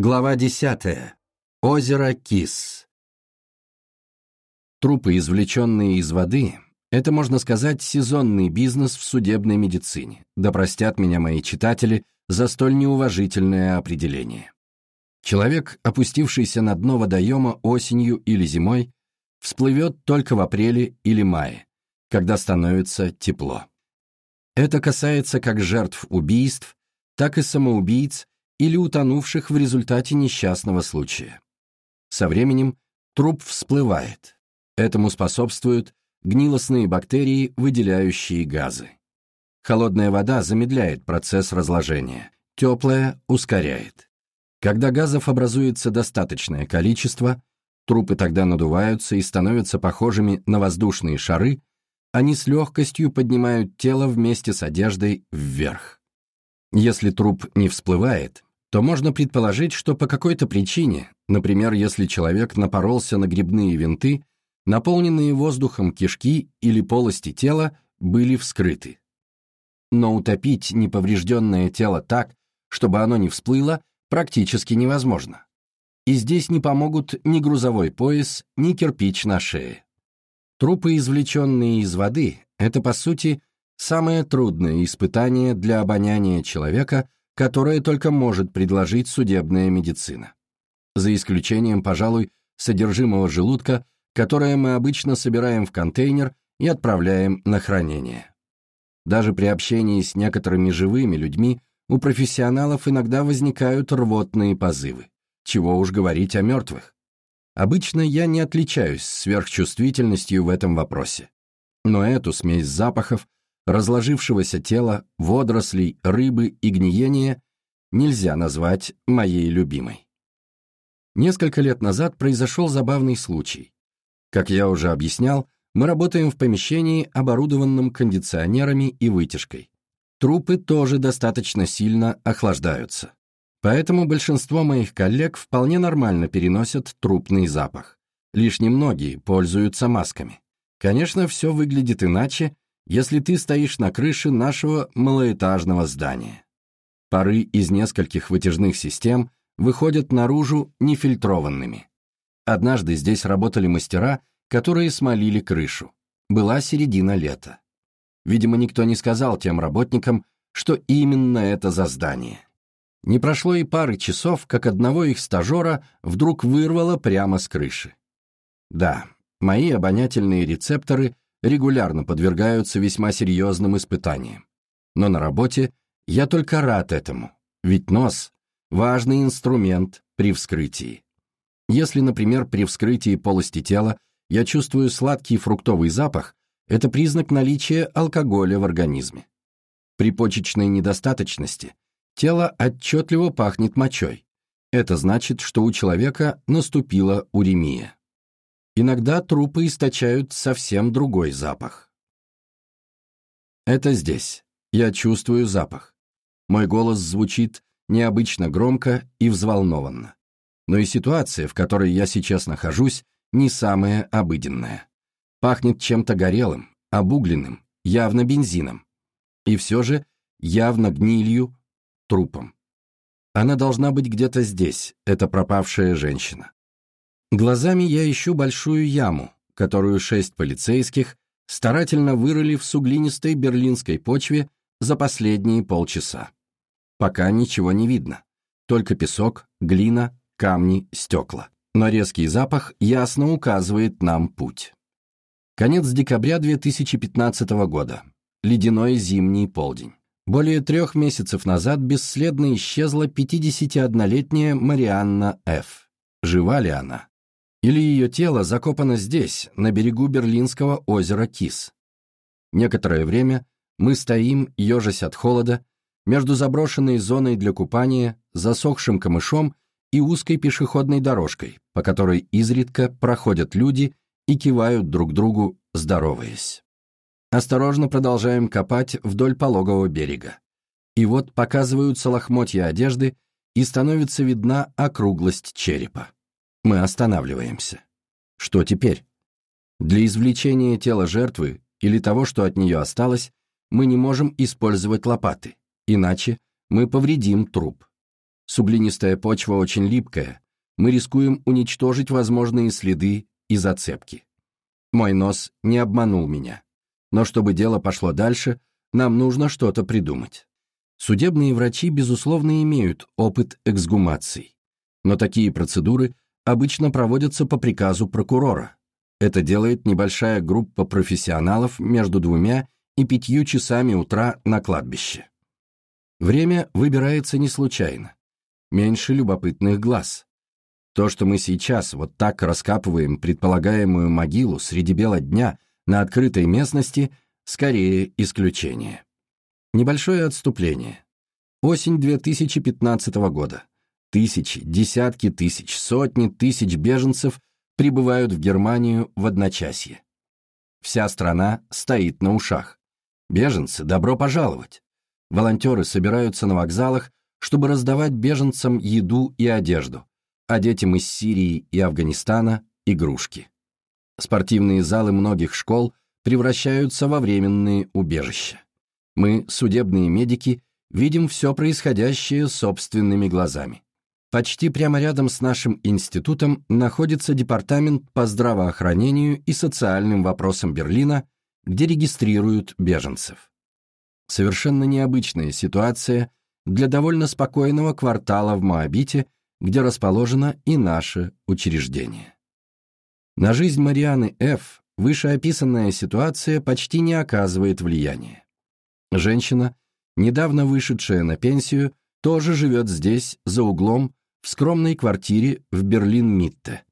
Глава 10. Озеро Кис. Трупы, извлеченные из воды, это, можно сказать, сезонный бизнес в судебной медицине. Да простят меня мои читатели за столь неуважительное определение. Человек, опустившийся на дно водоема осенью или зимой, всплывет только в апреле или мае, когда становится тепло. Это касается как жертв убийств, так и самоубийц или утонувших в результате несчастного случая. Со временем труп всплывает. Этому способствуют гнилостные бактерии, выделяющие газы. Холодная вода замедляет процесс разложения, теплая ускоряет. Когда газов образуется достаточное количество, трупы тогда надуваются и становятся похожими на воздушные шары, они с легкостью поднимают тело вместе с одеждой вверх. Если труп не всплывает, то можно предположить, что по какой-то причине, например, если человек напоролся на грибные винты, наполненные воздухом кишки или полости тела были вскрыты. Но утопить неповрежденное тело так, чтобы оно не всплыло, практически невозможно. И здесь не помогут ни грузовой пояс, ни кирпич на шее. Трупы, извлеченные из воды, это, по сути, самое трудное испытание для обоняния человека, которое только может предложить судебная медицина. За исключением, пожалуй, содержимого желудка, которое мы обычно собираем в контейнер и отправляем на хранение. Даже при общении с некоторыми живыми людьми у профессионалов иногда возникают рвотные позывы. Чего уж говорить о мертвых. Обычно я не отличаюсь сверхчувствительностью в этом вопросе. Но эту смесь запахов разложившегося тела, водорослей, рыбы и гниения нельзя назвать моей любимой. Несколько лет назад произошел забавный случай. Как я уже объяснял, мы работаем в помещении, оборудованном кондиционерами и вытяжкой. Трупы тоже достаточно сильно охлаждаются. Поэтому большинство моих коллег вполне нормально переносят трупный запах. Лишь немногие пользуются масками. Конечно, все выглядит иначе, если ты стоишь на крыше нашего малоэтажного здания. Пары из нескольких вытяжных систем выходят наружу нефильтрованными. Однажды здесь работали мастера, которые смолили крышу. Была середина лета. Видимо, никто не сказал тем работникам, что именно это за здание. Не прошло и пары часов, как одного их стажера вдруг вырвало прямо с крыши. Да, мои обонятельные рецепторы регулярно подвергаются весьма серьезным испытаниям. Но на работе я только рад этому, ведь нос – важный инструмент при вскрытии. Если, например, при вскрытии полости тела я чувствую сладкий фруктовый запах, это признак наличия алкоголя в организме. При почечной недостаточности тело отчетливо пахнет мочой. Это значит, что у человека наступила уремия. Иногда трупы источают совсем другой запах. Это здесь. Я чувствую запах. Мой голос звучит необычно громко и взволнованно. Но и ситуация, в которой я сейчас нахожусь, не самая обыденная. Пахнет чем-то горелым, обугленным, явно бензином. И все же явно гнилью, трупом. Она должна быть где-то здесь, эта пропавшая женщина. Глазами я ищу большую яму, которую шесть полицейских старательно вырыли в суглинистой берлинской почве за последние полчаса. Пока ничего не видно, только песок, глина, камни, стекла. Но резкий запах ясно указывает нам путь. Конец декабря 2015 года. Ледяной зимний полдень. Более трех месяцев назад бесследно исчезла 51-летняя Марианна Ф. Жива ли она? Или ее тело закопано здесь, на берегу берлинского озера Кис. Некоторое время мы стоим, ежась от холода, между заброшенной зоной для купания, засохшим камышом и узкой пешеходной дорожкой, по которой изредка проходят люди и кивают друг другу, здороваясь. Осторожно продолжаем копать вдоль пологого берега. И вот показываются лохмотья одежды, и становится видна округлость черепа. Мы останавливаемся. Что теперь? Для извлечения тела жертвы или того, что от нее осталось, мы не можем использовать лопаты, иначе мы повредим труп. Суглинистая почва очень липкая, мы рискуем уничтожить возможные следы и зацепки. Мой нос не обманул меня. Но чтобы дело пошло дальше, нам нужно что-то придумать. Судебные врачи, безусловно, имеют опыт эксгумаций. Но такие процедуры обычно проводятся по приказу прокурора. Это делает небольшая группа профессионалов между двумя и пятью часами утра на кладбище. Время выбирается не случайно. Меньше любопытных глаз. То, что мы сейчас вот так раскапываем предполагаемую могилу среди бела дня на открытой местности, скорее исключение. Небольшое отступление. Осень 2015 года. Тысячи, десятки тысяч, сотни тысяч беженцев прибывают в Германию в одночасье. Вся страна стоит на ушах. Беженцы, добро пожаловать. Волонтеры собираются на вокзалах, чтобы раздавать беженцам еду и одежду, а детям из Сирии и Афганистана – игрушки. Спортивные залы многих школ превращаются во временные убежища. Мы, судебные медики, видим все происходящее собственными глазами. Почти прямо рядом с нашим институтом находится департамент по здравоохранению и социальным вопросам Берлина, где регистрируют беженцев. Совершенно необычная ситуация для довольно спокойного квартала в Моабите, где расположено и наше учреждение. На жизнь Марианы Ф. вышеописанная ситуация почти не оказывает влияния. Женщина, недавно вышедшая на пенсию, тоже живет здесь, за углом, скромной квартире в Берлин-Митте.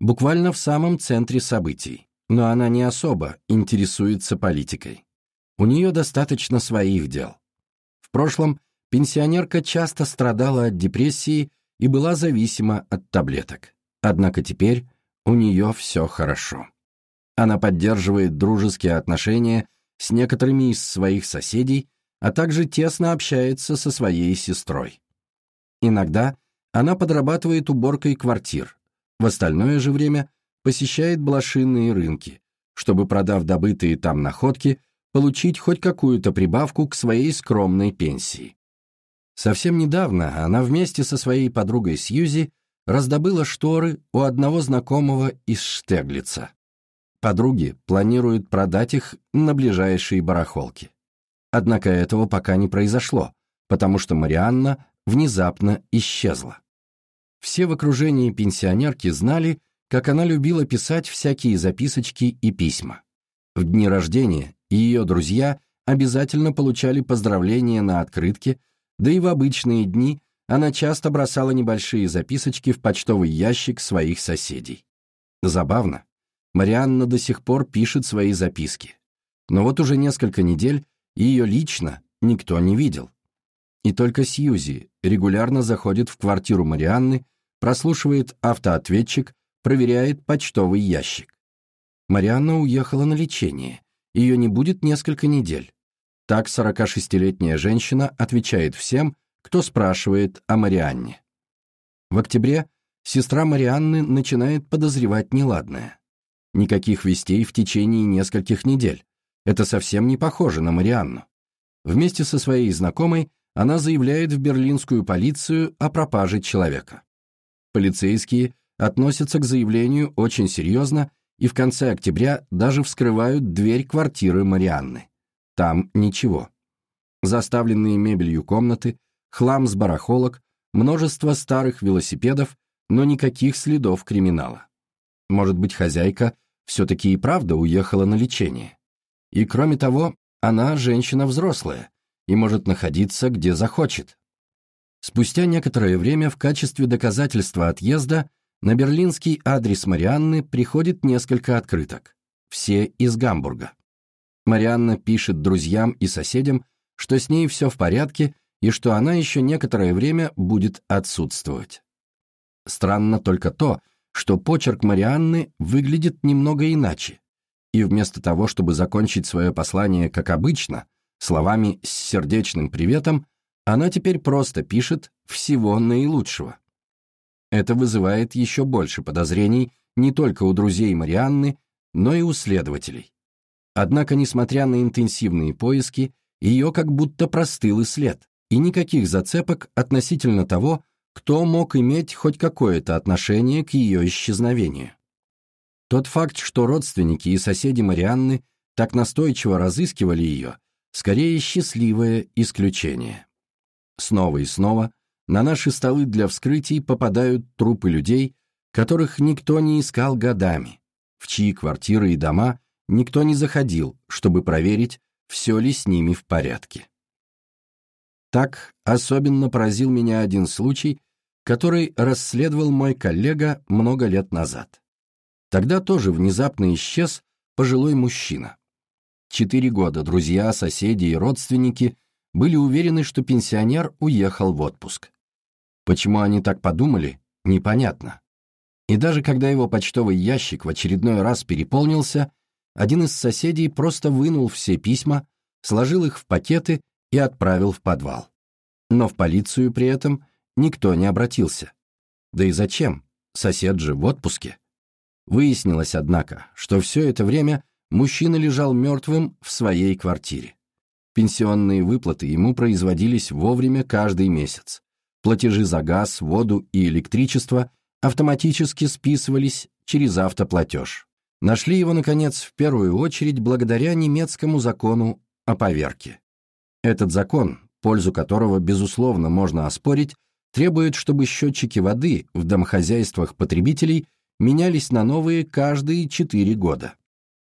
Буквально в самом центре событий, но она не особо интересуется политикой. У нее достаточно своих дел. В прошлом пенсионерка часто страдала от депрессии и была зависима от таблеток. Однако теперь у нее все хорошо. Она поддерживает дружеские отношения с некоторыми из своих соседей, а также тесно общается со своей сестрой. Иногда она подрабатывает уборкой квартир, в остальное же время посещает блошиные рынки, чтобы, продав добытые там находки, получить хоть какую-то прибавку к своей скромной пенсии. Совсем недавно она вместе со своей подругой Сьюзи раздобыла шторы у одного знакомого из Штеглица. Подруги планируют продать их на ближайшие барахолки. Однако этого пока не произошло, потому что Марианна внезапно исчезла. Все в окружении пенсионерки знали, как она любила писать всякие записочки и письма. В дни рождения ее друзья обязательно получали поздравления на открытке, да и в обычные дни она часто бросала небольшие записочки в почтовый ящик своих соседей. Забавно, Марианна до сих пор пишет свои записки. Но вот уже несколько недель ее лично никто не видел. И только Сьюзи регулярно заходит в квартиру Марианны, прослушивает автоответчик, проверяет почтовый ящик. Марианна уехала на лечение, ее не будет несколько недель. Так 46-летняя женщина отвечает всем, кто спрашивает о Марианне. В октябре сестра Марианны начинает подозревать неладное. Никаких вестей в течение нескольких недель. Это совсем не похоже на Марианну. Вместе со своей знакомой она заявляет в берлинскую полицию о пропаже человека. Полицейские относятся к заявлению очень серьезно и в конце октября даже вскрывают дверь квартиры Марианны. Там ничего. Заставленные мебелью комнаты, хлам с барахолок, множество старых велосипедов, но никаких следов криминала. Может быть, хозяйка все-таки и правда уехала на лечение. И кроме того, она женщина взрослая и может находиться где захочет. Спустя некоторое время в качестве доказательства отъезда на берлинский адрес Марианны приходит несколько открыток. Все из Гамбурга. Марианна пишет друзьям и соседям, что с ней все в порядке и что она еще некоторое время будет отсутствовать. Странно только то, что почерк Марианны выглядит немного иначе, и вместо того, чтобы закончить свое послание как обычно, словами с сердечным приветом, она теперь просто пишет «всего наилучшего». Это вызывает еще больше подозрений не только у друзей Марианны, но и у следователей. Однако, несмотря на интенсивные поиски, ее как будто простыл и след, и никаких зацепок относительно того, кто мог иметь хоть какое-то отношение к ее исчезновению. Тот факт, что родственники и соседи Марианны так настойчиво разыскивали ее, скорее счастливое исключение. Снова и снова на наши столы для вскрытий попадают трупы людей, которых никто не искал годами, в чьи квартиры и дома никто не заходил, чтобы проверить, все ли с ними в порядке. Так особенно поразил меня один случай, который расследовал мой коллега много лет назад. Тогда тоже внезапно исчез пожилой мужчина. Четыре года друзья, соседи и родственники были уверены, что пенсионер уехал в отпуск. Почему они так подумали, непонятно. И даже когда его почтовый ящик в очередной раз переполнился, один из соседей просто вынул все письма, сложил их в пакеты и отправил в подвал. Но в полицию при этом никто не обратился. Да и зачем? Сосед же в отпуске. Выяснилось, однако, что все это время мужчина лежал мертвым в своей квартире. Пенсионные выплаты ему производились вовремя каждый месяц. Платежи за газ, воду и электричество автоматически списывались через автоплатеж. Нашли его, наконец, в первую очередь благодаря немецкому закону о поверке. Этот закон, пользу которого, безусловно, можно оспорить, требует, чтобы счетчики воды в домохозяйствах потребителей менялись на новые каждые 4 года.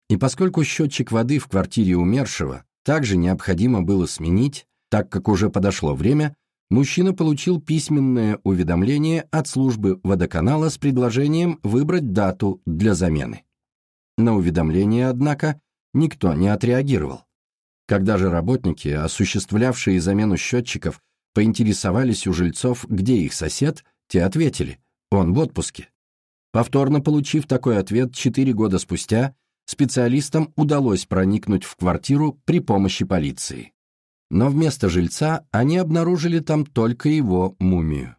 И поскольку счетчик воды в квартире умершего также необходимо было сменить, так как уже подошло время, мужчина получил письменное уведомление от службы водоканала с предложением выбрать дату для замены. На уведомление, однако, никто не отреагировал. Когда же работники, осуществлявшие замену счетчиков, поинтересовались у жильцов, где их сосед, те ответили – он в отпуске. Повторно получив такой ответ четыре года спустя, специалистам удалось проникнуть в квартиру при помощи полиции. Но вместо жильца они обнаружили там только его мумию.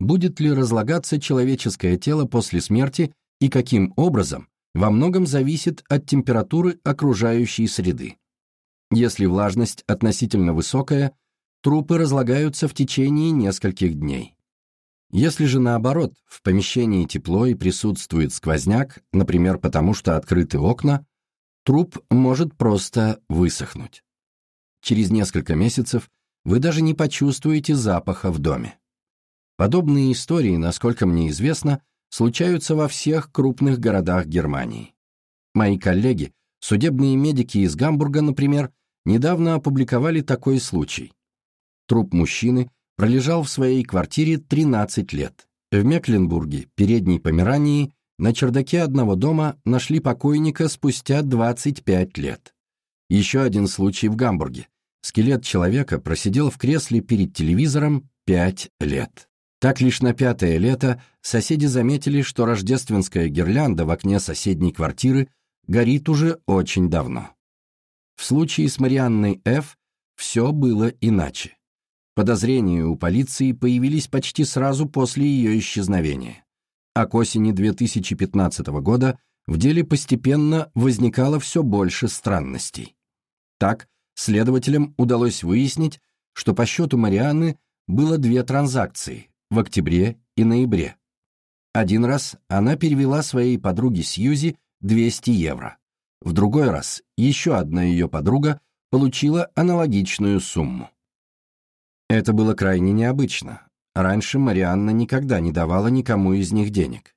Будет ли разлагаться человеческое тело после смерти и каким образом, во многом зависит от температуры окружающей среды. Если влажность относительно высокая, трупы разлагаются в течение нескольких дней. Если же наоборот, в помещении тепло и присутствует сквозняк, например, потому что открыты окна, труп может просто высохнуть. Через несколько месяцев вы даже не почувствуете запаха в доме. Подобные истории, насколько мне известно, случаются во всех крупных городах Германии. Мои коллеги, судебные медики из Гамбурга, например, недавно опубликовали такой случай. Труп мужчины пролежал в своей квартире 13 лет. В Мекленбурге, передней Померании, на чердаке одного дома нашли покойника спустя 25 лет. Еще один случай в Гамбурге. Скелет человека просидел в кресле перед телевизором 5 лет. Так лишь на пятое лето соседи заметили, что рождественская гирлянда в окне соседней квартиры горит уже очень давно. В случае с Марианной Ф. все было иначе. Подозрения у полиции появились почти сразу после ее исчезновения. А к осени 2015 года в деле постепенно возникало все больше странностей. Так, следователям удалось выяснить, что по счету Марианны было две транзакции в октябре и ноябре. Один раз она перевела своей подруге Сьюзи 200 евро. В другой раз еще одна ее подруга получила аналогичную сумму. Это было крайне необычно. Раньше Марианна никогда не давала никому из них денег.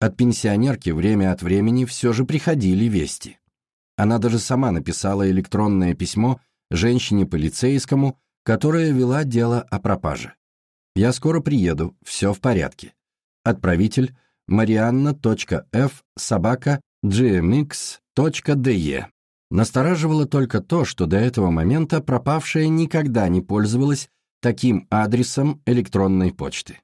От пенсионерки время от времени все же приходили вести. Она даже сама написала электронное письмо женщине-полицейскому, которая вела дело о пропаже. «Я скоро приеду, все в порядке». Отправитель marianna.f собака gmx.de Настораживало только то, что до этого момента пропавшая никогда не пользовалась таким адресом электронной почты.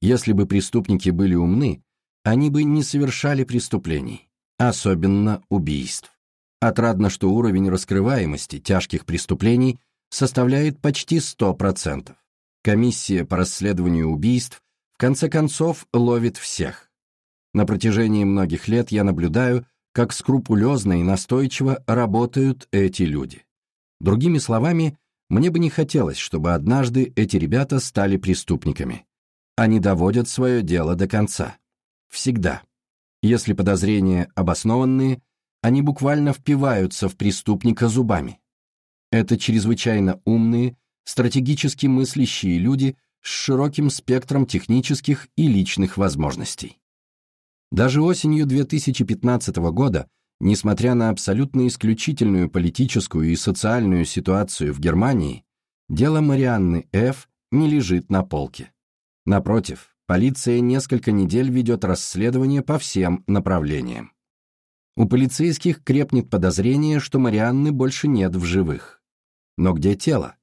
Если бы преступники были умны, они бы не совершали преступлений, особенно убийств. Отрадно, что уровень раскрываемости тяжких преступлений составляет почти 100%. Комиссия по расследованию убийств в конце концов ловит всех. На протяжении многих лет я наблюдаю, как скрупулезно и настойчиво работают эти люди. Другими словами, Мне бы не хотелось, чтобы однажды эти ребята стали преступниками. Они доводят свое дело до конца. Всегда. Если подозрения обоснованные, они буквально впиваются в преступника зубами. Это чрезвычайно умные, стратегически мыслящие люди с широким спектром технических и личных возможностей. Даже осенью 2015 года, несмотря на абсолютно исключительную политическую и социальную ситуацию в Германии, дело Марианны Ф. не лежит на полке. Напротив, полиция несколько недель ведет расследование по всем направлениям. У полицейских крепнет подозрение, что Марианны больше нет в живых. Но где тело?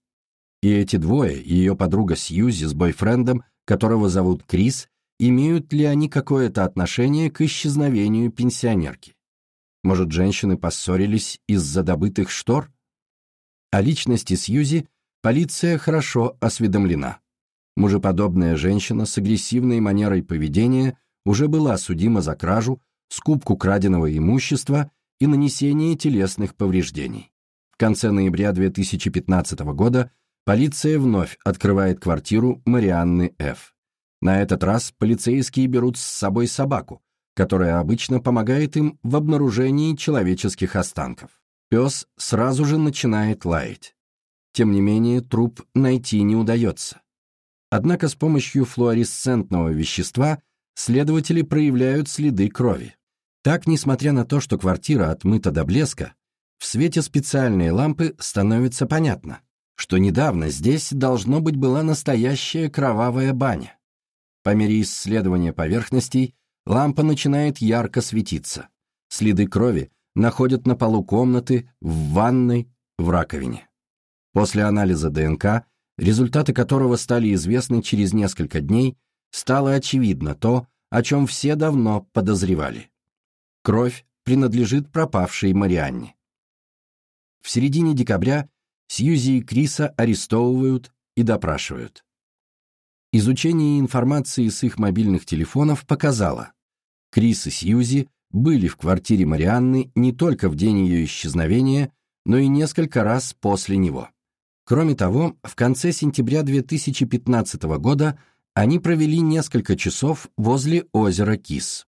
И эти двое, ее подруга Сьюзи с бойфрендом, которого зовут Крис, имеют ли они какое-то отношение к исчезновению пенсионерки? Может, женщины поссорились из-за добытых штор? О личности Сьюзи полиция хорошо осведомлена. Мужеподобная женщина с агрессивной манерой поведения уже была судима за кражу, скупку краденого имущества и нанесение телесных повреждений. В конце ноября 2015 года полиция вновь открывает квартиру Марианны Ф. На этот раз полицейские берут с собой собаку, которая обычно помогает им в обнаружении человеческих останков. Пес сразу же начинает лаять. Тем не менее, труп найти не удается. Однако с помощью флуоресцентного вещества следователи проявляют следы крови. Так, несмотря на то, что квартира отмыта до блеска, в свете специальной лампы становится понятно, что недавно здесь должно быть была настоящая кровавая баня. По мере исследования поверхностей лампа начинает ярко светиться. Следы крови находят на полу комнаты, в ванной, в раковине. После анализа ДНК результаты которого стали известны через несколько дней, стало очевидно то, о чем все давно подозревали. Кровь принадлежит пропавшей Марианне. В середине декабря Сьюзи и Криса арестовывают и допрашивают. Изучение информации с их мобильных телефонов показало, Крис и Сьюзи были в квартире Марианны не только в день ее исчезновения, но и несколько раз после него. Кроме того, в конце сентября 2015 года они провели несколько часов возле озера Кис.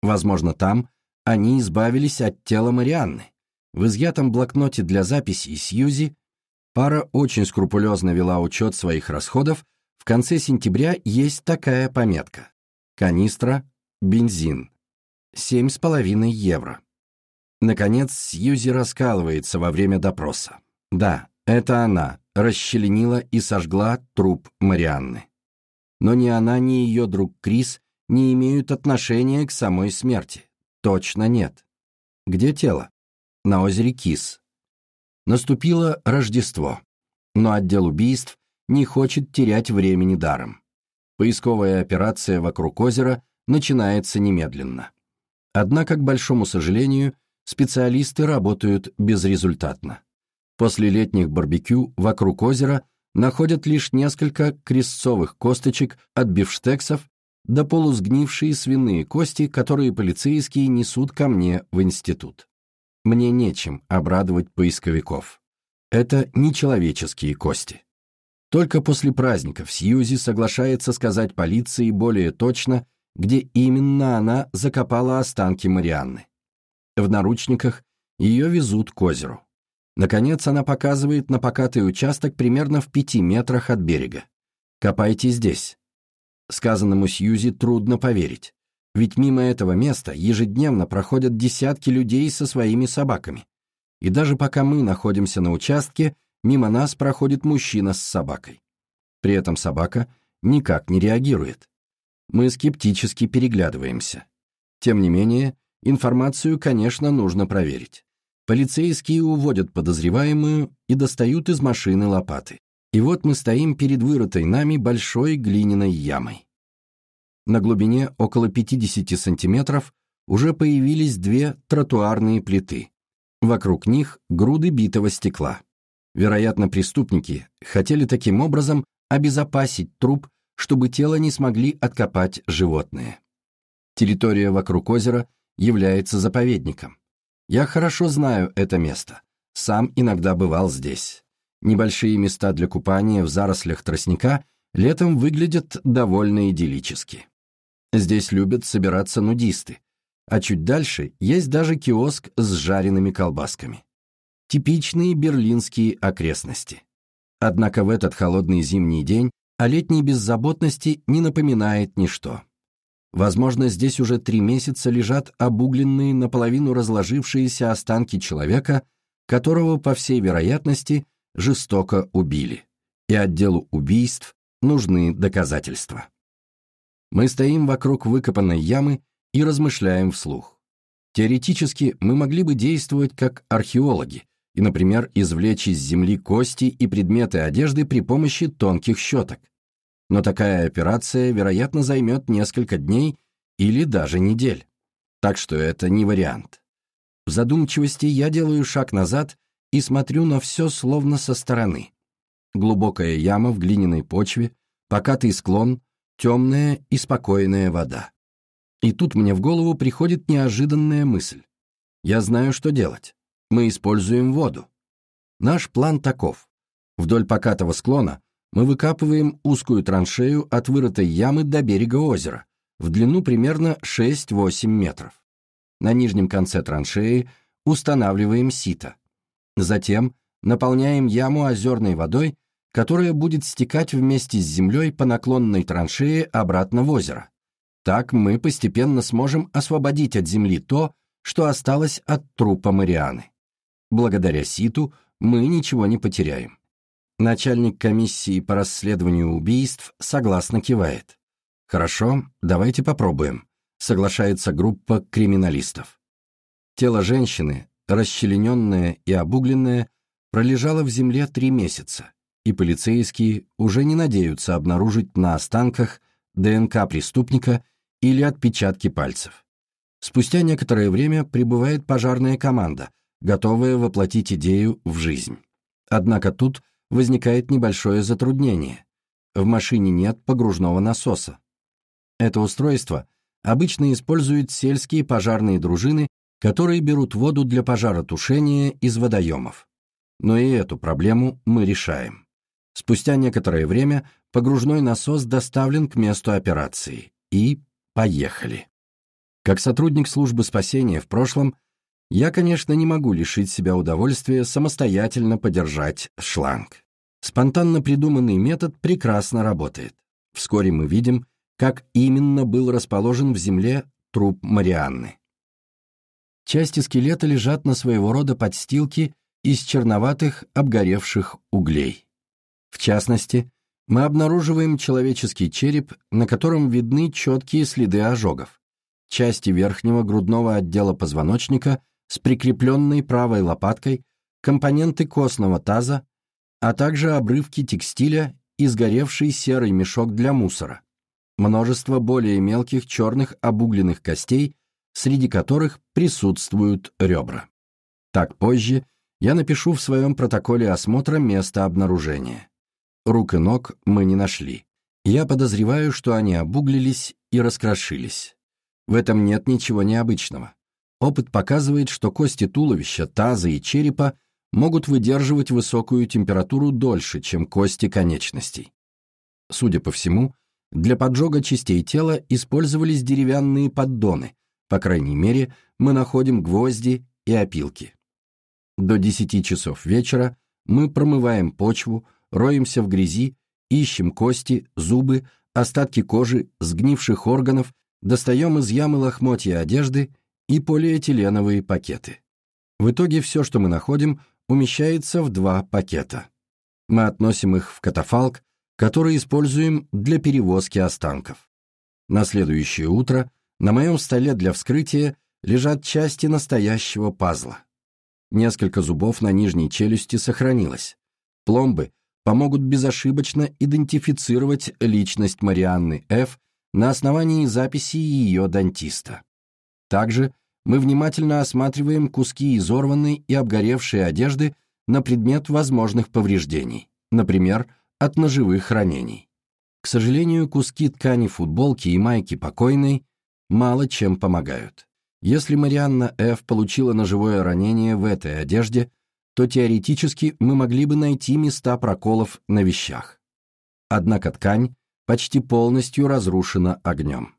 Возможно, там они избавились от тела Марианны. В изъятом блокноте для записей Сьюзи пара очень скрупулезно вела учет своих расходов, в конце сентября есть такая пометка. Канистра, бензин. 7,5 евро. Наконец, Сьюзи раскалывается во время допроса. Да, это она расчленила и сожгла труп Марианны. Но ни она, ни ее друг Крис не имеют отношения к самой смерти. Точно нет. Где тело? На озере Кис. Наступило Рождество, но отдел убийств не хочет терять времени даром. Поисковая операция вокруг озера начинается немедленно. Однако, к большому сожалению, специалисты работают безрезультатно. После летних барбекю вокруг озера находят лишь несколько крестцовых косточек от бифштексов до полусгнившие свиные кости, которые полицейские несут ко мне в институт. Мне нечем обрадовать поисковиков. Это нечеловеческие кости. Только после праздников Сьюзи соглашается сказать полиции более точно, где именно она закопала останки Марианны. В наручниках ее везут к озеру. Наконец она показывает на покатый участок примерно в пяти метрах от берега. «Копайте здесь». Сказанному Сьюзи трудно поверить, ведь мимо этого места ежедневно проходят десятки людей со своими собаками. И даже пока мы находимся на участке, мимо нас проходит мужчина с собакой. При этом собака никак не реагирует. Мы скептически переглядываемся. Тем не менее, информацию, конечно, нужно проверить. Полицейские уводят подозреваемую и достают из машины лопаты. И вот мы стоим перед вырытой нами большой глиняной ямой. На глубине около 50 сантиметров уже появились две тротуарные плиты. Вокруг них груды битого стекла. Вероятно, преступники хотели таким образом обезопасить труп, чтобы тело не смогли откопать животные. Территория вокруг озера является заповедником. Я хорошо знаю это место. Сам иногда бывал здесь. Небольшие места для купания в зарослях тростника летом выглядят довольно идиллически. Здесь любят собираться нудисты, а чуть дальше есть даже киоск с жареными колбасками. Типичные берлинские окрестности. Однако в этот холодный зимний день о летней беззаботности не напоминает ничто. Возможно, здесь уже три месяца лежат обугленные, наполовину разложившиеся останки человека, которого, по всей вероятности, жестоко убили. И отделу убийств нужны доказательства. Мы стоим вокруг выкопанной ямы и размышляем вслух. Теоретически мы могли бы действовать как археологи и, например, извлечь из земли кости и предметы одежды при помощи тонких щеток. Но такая операция, вероятно, займет несколько дней или даже недель. Так что это не вариант. В задумчивости я делаю шаг назад и смотрю на все словно со стороны. Глубокая яма в глиняной почве, покатый склон, темная и спокойная вода. И тут мне в голову приходит неожиданная мысль. Я знаю, что делать. Мы используем воду. Наш план таков. Вдоль покатого склона мы выкапываем узкую траншею от вырытой ямы до берега озера, в длину примерно 6-8 метров. На нижнем конце траншеи устанавливаем сито. Затем наполняем яму озерной водой, которая будет стекать вместе с землей по наклонной траншее обратно в озеро. Так мы постепенно сможем освободить от земли то, что осталось от трупа Марианы. Благодаря ситу мы ничего не потеряем. Начальник комиссии по расследованию убийств согласно кивает. «Хорошо, давайте попробуем», — соглашается группа криминалистов. Тело женщины, расчлененное и обугленное, пролежало в земле три месяца, и полицейские уже не надеются обнаружить на останках ДНК преступника или отпечатки пальцев. Спустя некоторое время прибывает пожарная команда, готовая воплотить идею в жизнь. Однако тут возникает небольшое затруднение. В машине нет погружного насоса. Это устройство обычно используют сельские пожарные дружины, которые берут воду для пожаротушения из водоемов. Но и эту проблему мы решаем. Спустя некоторое время погружной насос доставлен к месту операции. И поехали. Как сотрудник службы спасения в прошлом, я, конечно, не могу лишить себя удовольствия самостоятельно подержать шланг. Спонтанно придуманный метод прекрасно работает. Вскоре мы видим, как именно был расположен в земле труп Марианны. Части скелета лежат на своего рода подстилке из черноватых обгоревших углей. В частности, мы обнаруживаем человеческий череп, на котором видны четкие следы ожогов, части верхнего грудного отдела позвоночника с прикрепленной правой лопаткой, компоненты костного таза, а также обрывки текстиля и сгоревший серый мешок для мусора, множество более мелких черных обугленных костей, среди которых присутствуют ребра. Так позже я напишу в своем протоколе осмотра место обнаружения. Рук и ног мы не нашли. Я подозреваю, что они обуглились и раскрошились. В этом нет ничего необычного. Опыт показывает, что кости туловища, таза и черепа могут выдерживать высокую температуру дольше, чем кости конечностей. Судя по всему, для поджога частей тела использовались деревянные поддоны, по крайней мере, мы находим гвозди и опилки. До 10 часов вечера мы промываем почву, роемся в грязи, ищем кости, зубы, остатки кожи, сгнивших органов, достаем из ямы лохмотья одежды и полиэтиленовые пакеты. В итоге все, что мы находим, умещается в два пакета. Мы относим их в катафалк, который используем для перевозки останков. На следующее утро на моем столе для вскрытия лежат части настоящего пазла. Несколько зубов на нижней челюсти сохранилось. Пломбы помогут безошибочно идентифицировать личность Марианны Ф. на основании записи ее дантиста. Также мы внимательно осматриваем куски изорванной и обгоревшей одежды на предмет возможных повреждений, например, от ножевых ранений. К сожалению, куски ткани футболки и майки покойной мало чем помогают. Если Марианна Ф. получила ножевое ранение в этой одежде, то теоретически мы могли бы найти места проколов на вещах. Однако ткань почти полностью разрушена огнем.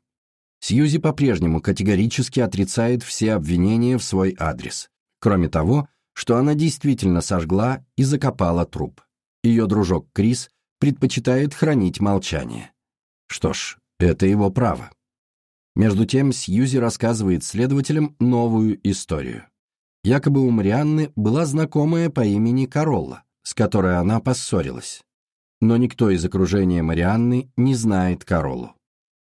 Сьюзи по-прежнему категорически отрицает все обвинения в свой адрес, кроме того, что она действительно сожгла и закопала труп. Ее дружок Крис предпочитает хранить молчание. Что ж, это его право. Между тем Сьюзи рассказывает следователям новую историю. Якобы у Марианны была знакомая по имени Королла, с которой она поссорилась. Но никто из окружения Марианны не знает Короллу.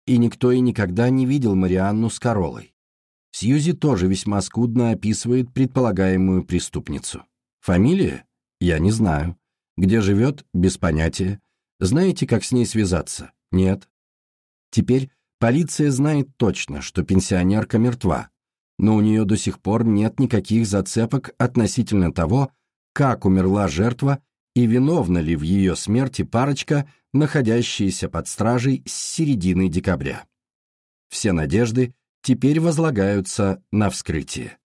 И никто и никогда не видел Марианну с Королой. Сьюзи тоже весьма скудно описывает предполагаемую преступницу. Фамилия? Я не знаю. Где живет? Без понятия. Знаете, как с ней связаться? Нет. Теперь Полиция знает точно, что пенсионерка мертва, но у нее до сих пор нет никаких зацепок относительно того, как умерла жертва и виновна ли в ее смерти парочка, находящаяся под стражей с середины декабря. Все надежды теперь возлагаются на вскрытие.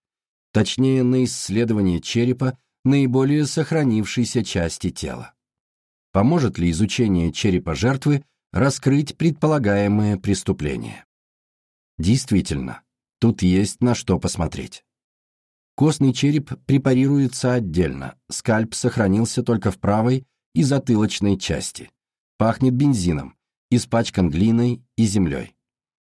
Точнее, на исследование черепа наиболее сохранившейся части тела. Поможет ли изучение черепа жертвы раскрыть предполагаемое преступление. Действительно, тут есть на что посмотреть. Костный череп препарируется отдельно, скальп сохранился только в правой и затылочной части. Пахнет бензином, испачкан глиной и землей.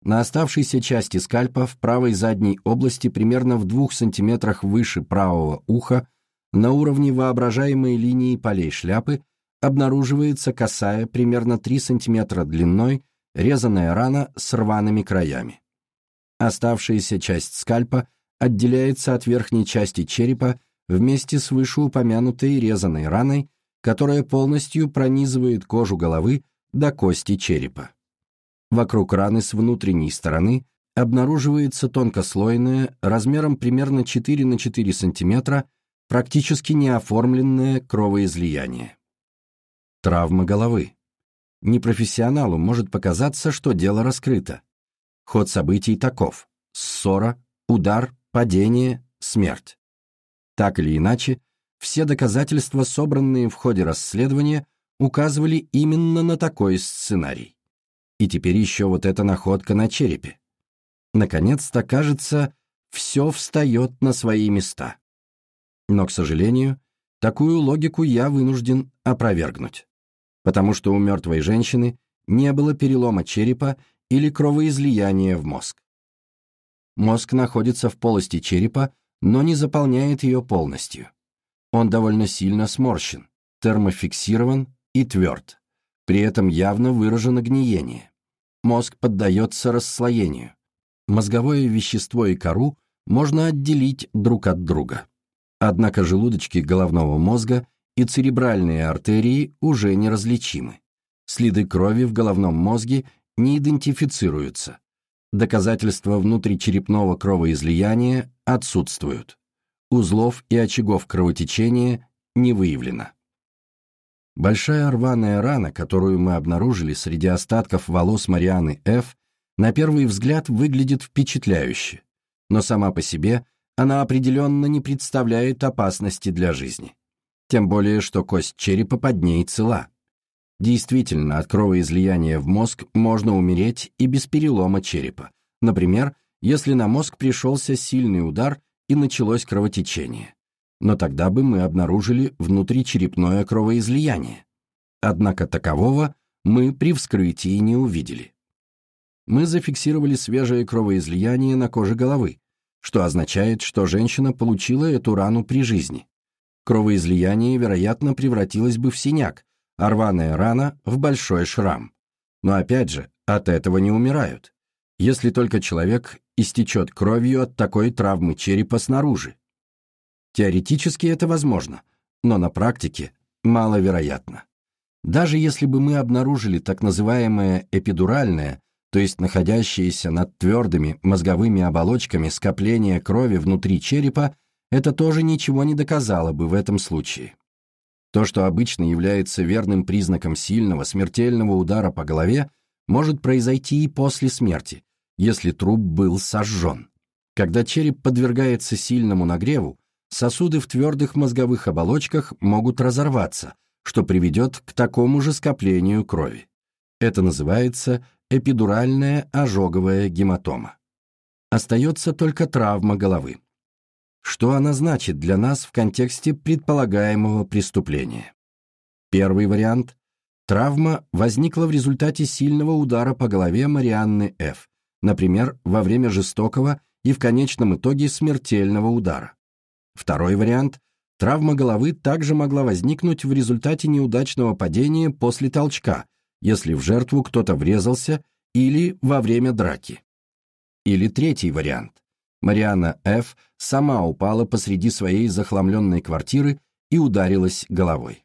На оставшейся части скальпа в правой задней области примерно в двух сантиметрах выше правого уха на уровне воображаемой линии полей шляпы обнаруживается косая, примерно 3 см длиной, резаная рана с рваными краями. Оставшаяся часть скальпа отделяется от верхней части черепа вместе с вышеупомянутой резаной раной, которая полностью пронизывает кожу головы до кости черепа. Вокруг раны с внутренней стороны обнаруживается тонкослойное, размером примерно 4 на 4 см, практически неоформленное кровоизлияние. Травма головы. Непрофессионалу может показаться, что дело раскрыто. Ход событий таков. Ссора, удар, падение, смерть. Так или иначе, все доказательства, собранные в ходе расследования, указывали именно на такой сценарий. И теперь еще вот эта находка на черепе. Наконец-то, кажется, все встает на свои места. Но, к сожалению, такую логику я вынужден опровергнуть потому что у мертвой женщины не было перелома черепа или кровоизлияния в мозг. Мозг находится в полости черепа, но не заполняет ее полностью. Он довольно сильно сморщен, термофиксирован и тверд. При этом явно выражено гниение. Мозг поддается расслоению. Мозговое вещество и кору можно отделить друг от друга. Однако желудочки головного мозга и церебральные артерии уже неразличимы. Следы крови в головном мозге не идентифицируются. Доказательства внутричерепного кровоизлияния отсутствуют. Узлов и очагов кровотечения не выявлено. Большая рваная рана, которую мы обнаружили среди остатков волос Марианы Ф., на первый взгляд выглядит впечатляюще, но сама по себе она определенно не представляет опасности для жизни тем более что кость черепа под ней цела. Действительно, от кровоизлияния в мозг можно умереть и без перелома черепа. Например, если на мозг пришелся сильный удар и началось кровотечение. Но тогда бы мы обнаружили внутричерепное кровоизлияние. Однако такового мы при вскрытии не увидели. Мы зафиксировали свежее кровоизлияние на коже головы, что означает, что женщина получила эту рану при жизни кровоизлияние, вероятно, превратилось бы в синяк, а рваная рана — в большой шрам. Но опять же, от этого не умирают, если только человек истечет кровью от такой травмы черепа снаружи. Теоретически это возможно, но на практике маловероятно. Даже если бы мы обнаружили так называемое эпидуральное, то есть находящееся над твердыми мозговыми оболочками скопление крови внутри черепа, это тоже ничего не доказало бы в этом случае. То, что обычно является верным признаком сильного смертельного удара по голове, может произойти и после смерти, если труп был сожжен. Когда череп подвергается сильному нагреву, сосуды в твердых мозговых оболочках могут разорваться, что приведет к такому же скоплению крови. Это называется эпидуральная ожоговая гематома. Остается только травма головы. Что она значит для нас в контексте предполагаемого преступления? Первый вариант – травма возникла в результате сильного удара по голове Марианны Ф., например, во время жестокого и в конечном итоге смертельного удара. Второй вариант – травма головы также могла возникнуть в результате неудачного падения после толчка, если в жертву кто-то врезался или во время драки. Или третий вариант. Мариана Ф. сама упала посреди своей захламленной квартиры и ударилась головой.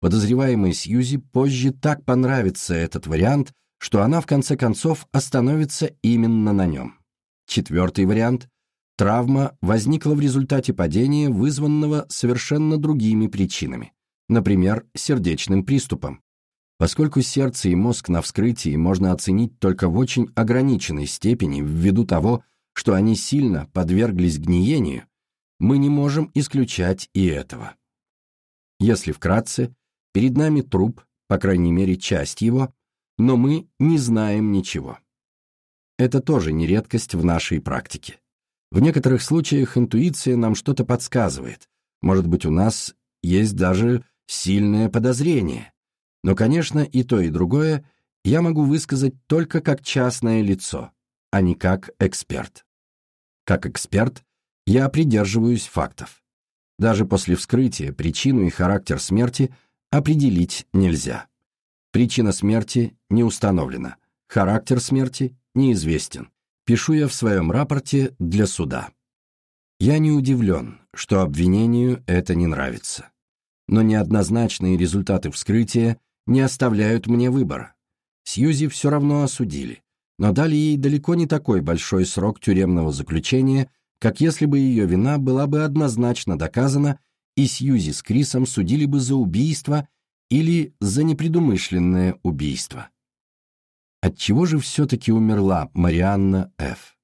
Подозреваемой Сьюзи позже так понравится этот вариант, что она в конце концов остановится именно на нем. Четвертый вариант – травма возникла в результате падения, вызванного совершенно другими причинами, например, сердечным приступом. Поскольку сердце и мозг на вскрытии можно оценить только в очень ограниченной степени ввиду того, что они сильно подверглись гниению, мы не можем исключать и этого. Если вкратце, перед нами труп, по крайней мере часть его, но мы не знаем ничего. Это тоже не редкость в нашей практике. В некоторых случаях интуиция нам что-то подсказывает. Может быть, у нас есть даже сильное подозрение. Но, конечно, и то, и другое я могу высказать только как частное лицо, а не как эксперт. Как эксперт я придерживаюсь фактов. Даже после вскрытия причину и характер смерти определить нельзя. Причина смерти не установлена, характер смерти неизвестен. Пишу я в своем рапорте для суда. Я не удивлен, что обвинению это не нравится. Но неоднозначные результаты вскрытия не оставляют мне выбора. Сьюзи все равно осудили, но дали ей далеко не такой большой срок тюремного заключения, как если бы ее вина была бы однозначно доказана, и Сьюзи с Крисом судили бы за убийство или за непредумышленное убийство. От чего же все-таки умерла Марианна Ф?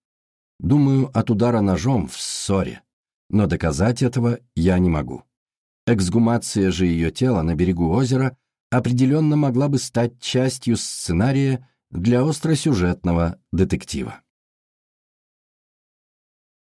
Думаю, от удара ножом в ссоре, но доказать этого я не могу. Эксгумация же ее тела на берегу озера определенно могла бы стать частью сценария для остросюжетного детектива.